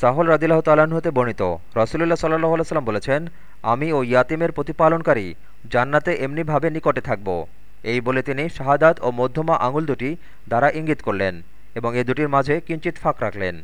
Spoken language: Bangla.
সাহল রাদিল্লাহ তাল্লাহ্ন হতে বর্ণিত। রসুলুল্লাহ সাল্লাহ সাল্লাম বলেছেন, আমি ও ইয়াতিমের প্রতিপালনকারী জান্নাতে এমনিভাবে নিকটে থাকব। এই বলে তিনি শাহাদাত ও মধ্যমা আঙুল দুটি দ্বারা ইঙ্গিত করলেন এবং এ দুটির মাঝে কিঞ্চিত ফাঁক রাখলেন।